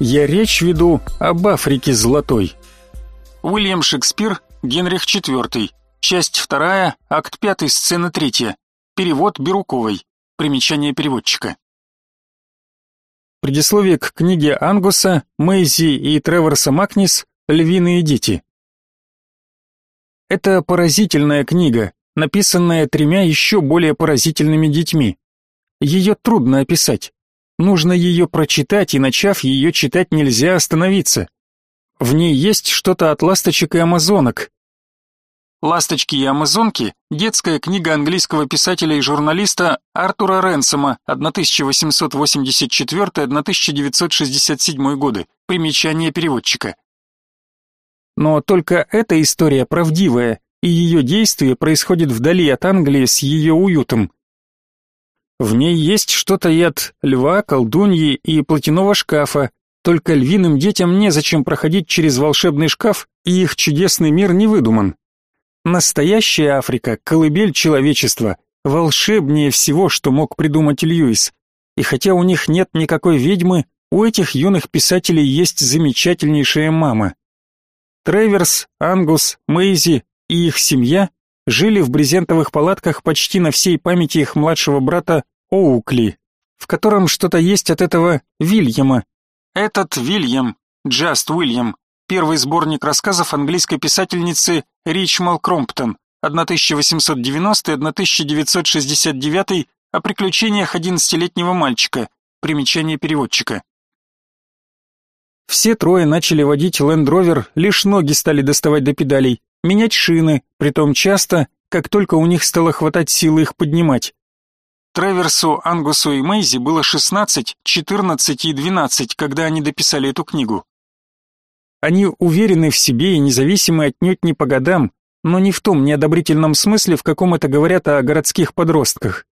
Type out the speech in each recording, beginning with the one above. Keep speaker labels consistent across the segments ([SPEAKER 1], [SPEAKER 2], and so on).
[SPEAKER 1] Я речь веду об Африке золотой. Уильям Шекспир, Генрих IV. Часть 2, акт 5, сцена 3. Перевод Бируковой. Примечание переводчика. Предисловие к книге Ангуса, Мэйзи и Треворса Макнис «Львиные дети». Это поразительная книга, написанная тремя еще более поразительными детьми. Ее трудно описать. Нужно ее прочитать, и начав ее читать, нельзя остановиться. В ней есть что-то от ласточек и амазонок. «Ласточки и амазонки» — детская книга английского писателя и журналиста Артура Ренсома 1884-1967 годы. Примечание переводчика. Но только эта история правдивая, и ее действие происходит вдали от Англии с ее уютом. В ней есть что-то и от льва, колдуньи и платяного шкафа, только львиным детям незачем проходить через волшебный шкаф, и их чудесный мир не выдуман. Настоящая Африка, колыбель человечества, волшебнее всего, что мог придумать Льюис. И хотя у них нет никакой ведьмы, у этих юных писателей есть замечательнейшая мама. Треверс, Ангус, Мэйзи и их семья жили в брезентовых палатках почти на всей памяти их младшего брата Оукли, в котором что-то есть от этого Вильяма. Этот Вильям, Джаст Уильям, первый сборник рассказов английской писательницы Ричмал Кромптон, 1890-1969 о приключениях одиннадцатилетнего мальчика. Примечание переводчика. Все трое начали водить Land Rover, лишь ноги стали доставать до педалей менять шины, притом часто, как только у них стало хватать силы их поднимать. Треверсу, Ангусу и Мэйзи было 16, 14 и 12, когда они дописали эту книгу. Они уверены в себе и независимы отнюдь не по годам, но не в том неодобрительном смысле, в каком это говорят о городских подростках.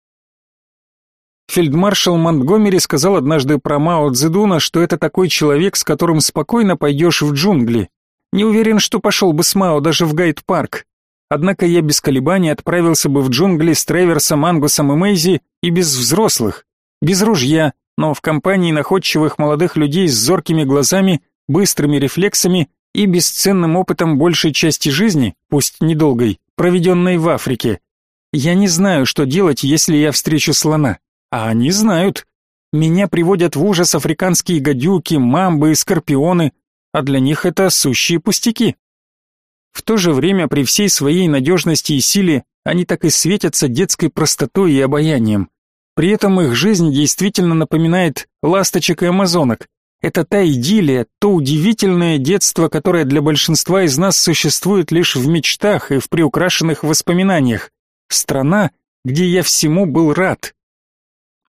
[SPEAKER 1] Фельдмаршал Монтгомери сказал однажды про Мао Цзэдуна, что это такой человек, с которым спокойно пойдешь в джунгли. Не уверен, что пошел бы с Мао даже в Гайд-парк. Однако я без колебаний отправился бы в джунгли с Треверсом, Ангусом и Мэйзи и без взрослых, без ружья, но в компании находчивых молодых людей с зоркими глазами, быстрыми рефлексами и бесценным опытом большей части жизни, пусть недолгой, проведенной в Африке. Я не знаю, что делать, если я встречу слона, а они знают. Меня приводят в ужас африканские гадюки, мамбы и скорпионы, а для них это сущие пустяки. В то же время при всей своей надежности и силе они так и светятся детской простотой и обаянием. При этом их жизнь действительно напоминает ласточек и амазонок. Это та идиллия, то удивительное детство, которое для большинства из нас существует лишь в мечтах и в приукрашенных воспоминаниях. Страна, где я всему был рад.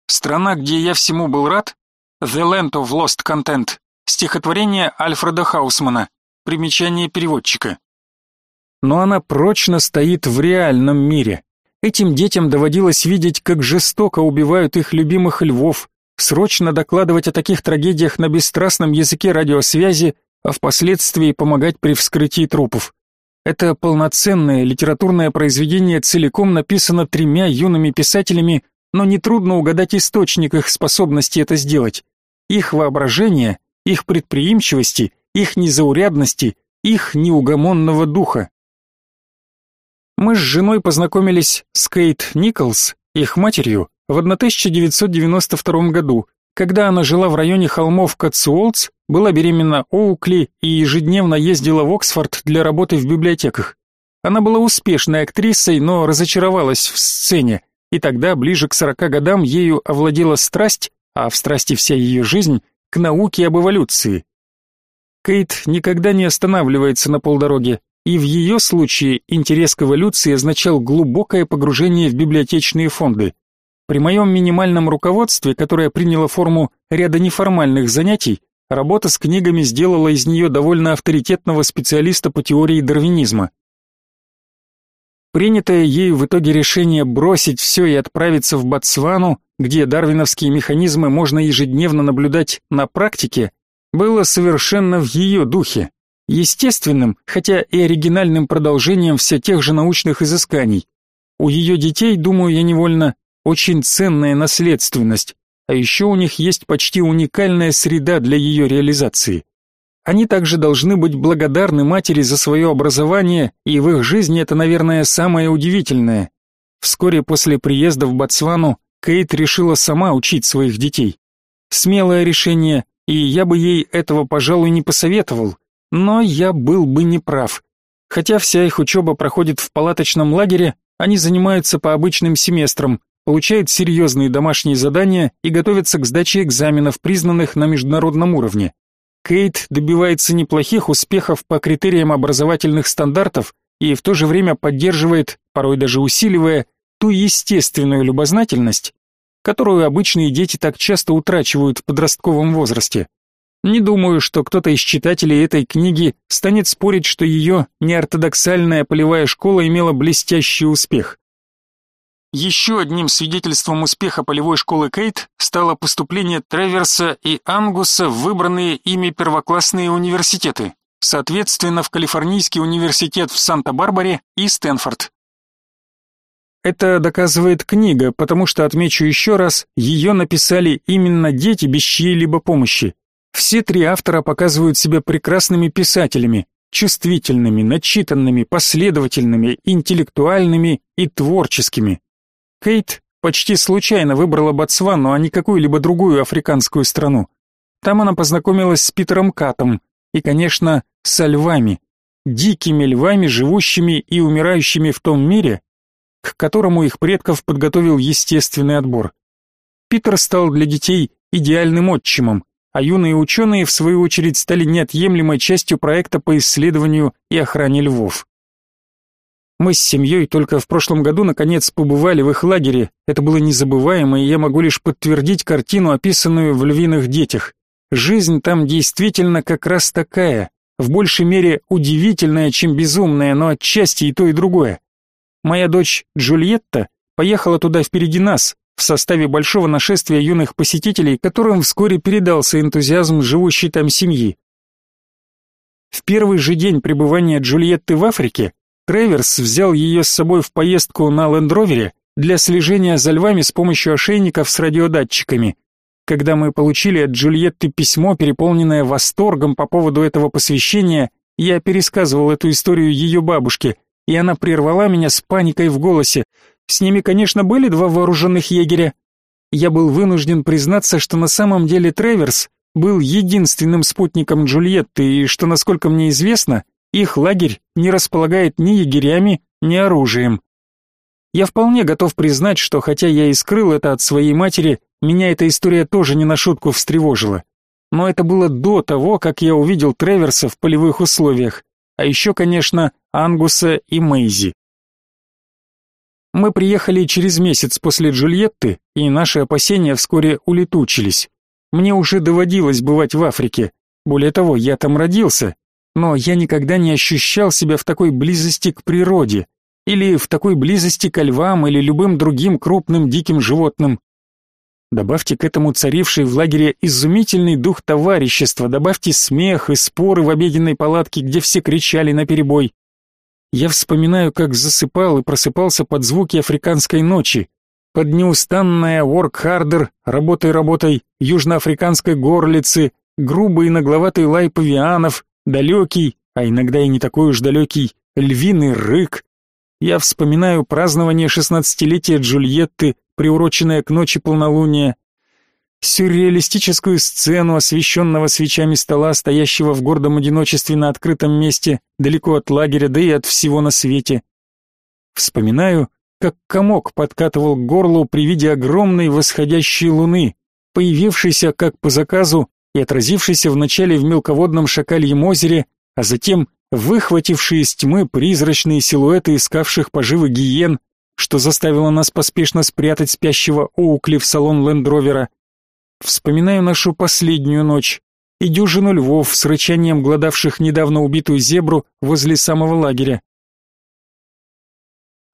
[SPEAKER 1] Страна, где я всему был рад? The Land of Lost Content. Стихотворение Альфреда Хаусмана. Примечание переводчика. Но она прочно стоит в реальном мире. Этим детям доводилось видеть, как жестоко убивают их любимых львов, срочно докладывать о таких трагедиях на бесстрастном языке радиосвязи, а впоследствии помогать при вскрытии трупов. Это полноценное литературное произведение целиком написано тремя юными писателями, но нетрудно угадать источник их способности это сделать. Их воображение их предприимчивости, их незаурядности, их неугомонного духа. Мы с женой познакомились с Кейт Николс, их матерью, в 1992 году, когда она жила в районе холмов Катсуолтс, была беременна Оукли и ежедневно ездила в Оксфорд для работы в библиотеках. Она была успешной актрисой, но разочаровалась в сцене, и тогда, ближе к 40 годам, ею овладела страсть, а в страсти вся ее жизнь, к науке об эволюции. Кейт никогда не останавливается на полдороге, и в ее случае интерес к эволюции означал глубокое погружение в библиотечные фонды. При моем минимальном руководстве, которое приняло форму ряда неформальных занятий, работа с книгами сделала из нее довольно авторитетного специалиста по теории дарвинизма. Принятое ею в итоге решение бросить все и отправиться в Ботсвану, где дарвиновские механизмы можно ежедневно наблюдать на практике, было совершенно в ее духе, естественным, хотя и оригинальным продолжением все тех же научных изысканий. У ее детей, думаю я невольно, очень ценная наследственность, а еще у них есть почти уникальная среда для ее реализации. Они также должны быть благодарны матери за свое образование, и в их жизни это, наверное, самое удивительное. Вскоре после приезда в Ботсвану Кейт решила сама учить своих детей. Смелое решение, и я бы ей этого, пожалуй, не посоветовал, но я был бы неправ. Хотя вся их учеба проходит в палаточном лагере, они занимаются по обычным семестрам, получают серьезные домашние задания и готовятся к сдаче экзаменов, признанных на международном уровне. Кейт добивается неплохих успехов по критериям образовательных стандартов и в то же время поддерживает, порой даже усиливая, ту естественную любознательность, которую обычные дети так часто утрачивают в подростковом возрасте. Не думаю, что кто-то из читателей этой книги станет спорить, что ее неортодоксальная полевая школа имела блестящий успех. Еще одним свидетельством успеха полевой школы Кейт стало поступление Треверса и Ангуса в выбранные ими первоклассные университеты, соответственно, в Калифорнийский университет в Санта-Барбаре и Стэнфорд. Это доказывает книга, потому что, отмечу еще раз, ее написали именно дети без чьей-либо помощи. Все три автора показывают себя прекрасными писателями, чувствительными, начитанными, последовательными, интеллектуальными и творческими. Кейт почти случайно выбрала Ботсвану, а не какую-либо другую африканскую страну. Там она познакомилась с Питером Катом и, конечно, со львами, дикими львами, живущими и умирающими в том мире, к которому их предков подготовил естественный отбор. Питер стал для детей идеальным отчимом, а юные ученые, в свою очередь, стали неотъемлемой частью проекта по исследованию и охране львов. Мы с семьей только в прошлом году наконец побывали в их лагере. Это было незабываемо, и я могу лишь подтвердить картину, описанную в «Львиных детях». Жизнь там действительно как раз такая, в большей мере удивительная, чем безумная, но отчасти и то, и другое. Моя дочь Джульетта поехала туда впереди нас, в составе большого нашествия юных посетителей, которым вскоре передался энтузиазм живущей там семьи. В первый же день пребывания Джульетты в Африке Треверс взял ее с собой в поездку на лендровере для слежения за львами с помощью ошейников с радиодатчиками. Когда мы получили от Джульетты письмо, переполненное восторгом по поводу этого посвящения, я пересказывал эту историю ее бабушке, и она прервала меня с паникой в голосе. С ними, конечно, были два вооруженных егеря. Я был вынужден признаться, что на самом деле Треверс был единственным спутником Джульетты, и что, насколько мне известно, их лагерь не располагает ни егерями, ни оружием. Я вполне готов признать, что хотя я и скрыл это от своей матери, меня эта история тоже не на шутку встревожила. Но это было до того, как я увидел Треверса в полевых условиях, а еще, конечно, Ангуса и Мейзи. Мы приехали через месяц после Джульетты, и наши опасения вскоре улетучились. Мне уже доводилось бывать в Африке. Более того, я там родился, но я никогда не ощущал себя в такой близости к природе или в такой близости к львам или любым другим крупным диким животным. Добавьте к этому царивший в лагере изумительный дух товарищества, добавьте смех и споры в обеденной палатке, где все кричали наперебой. Я вспоминаю, как засыпал и просыпался под звуки африканской ночи, под неустанное work harder, работай-работай, южноафриканской горлицы, грубый и нагловатый лай павианов, далекий, а иногда и не такой уж далекий, львиный рык. Я вспоминаю празднование шестнадцатилетия Джульетты, приуроченное к ночи полнолуния, сюрреалистическую сцену освещенного свечами стола, стоящего в гордом одиночестве на открытом месте, далеко от лагеря, да и от всего на свете. Вспоминаю, как комок подкатывал к горлу при виде огромной восходящей луны, появившейся, как по заказу, и отразившийся вначале в мелководном шакальем озере, а затем выхватившие из тьмы призрачные силуэты искавших поживы гиен, что заставило нас поспешно спрятать спящего Оукли в салон лендровера. Вспоминаю нашу последнюю ночь и дюжину львов с рычанием гладавших недавно убитую зебру возле самого лагеря.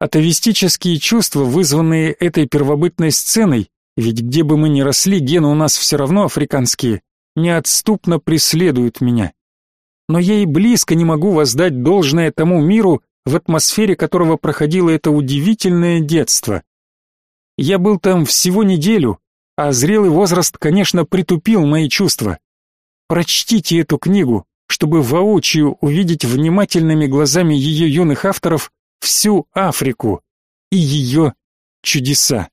[SPEAKER 1] Атовистические чувства, вызванные этой первобытной сценой, ведь где бы мы ни росли, гены у нас все равно африканские, неотступно преследует меня. Но я и близко не могу воздать должное тому миру, в атмосфере которого проходило это удивительное детство. Я был там всего неделю, А зрелый возраст, конечно, притупил мои чувства. Прочтите эту книгу, чтобы воочию увидеть внимательными глазами ее юных авторов всю Африку и ее чудеса.